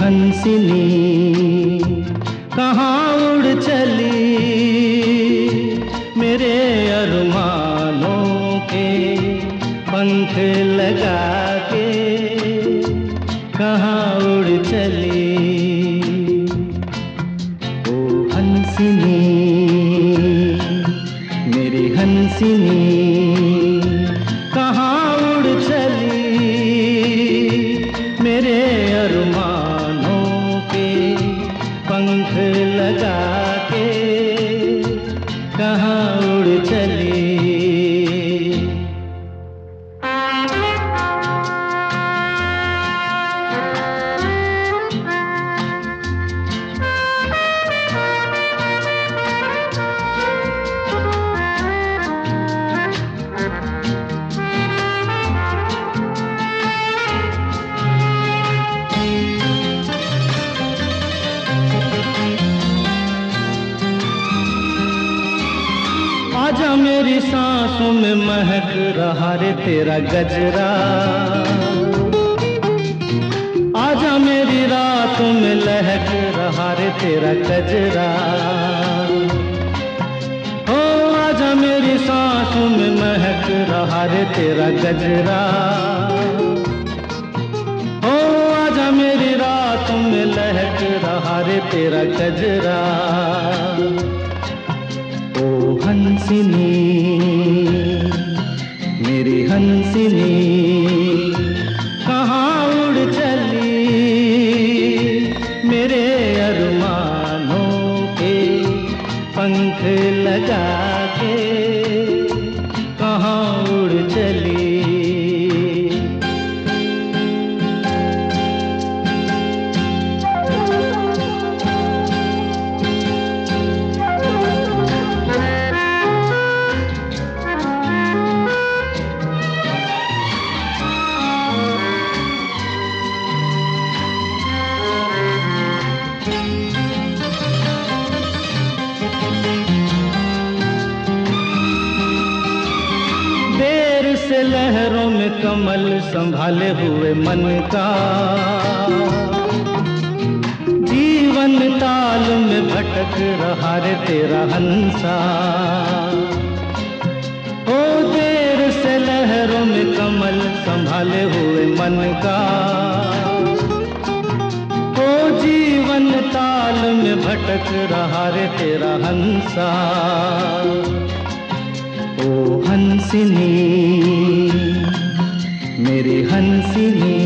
हंसनी, कहाँ उड़ चली? मेरे अरमानों के पंख लगा के कहाँ उड़ चली? ओ हंसनी, मेरी हंसनी मेरी सांसों में महक रहा रे तेरा गजरा। आजा मेरी रातों में लहक रहा रे तेरा गजरा। हो आजा मेरी सांसों में महक रहा रे तेरा गजरा। हो आजा मेरी रातों में लहक रहा रे तेरा गजरा। हंसनी, मेरी हंसनी, कहाँ उड़ चली? मेरे अरमानों के पंख लगा के कहाँ उड़ चली? लहरों में कमल संभाले हुए मन का। जीवन ताल में भटक रहा रे तेरा हंसा। ओ देर से लहरों में कमल संभाले हुए मन का। ओ जीवन ताल में भटक रहा रे तेरा हंसा। ओ हंसनी मेरी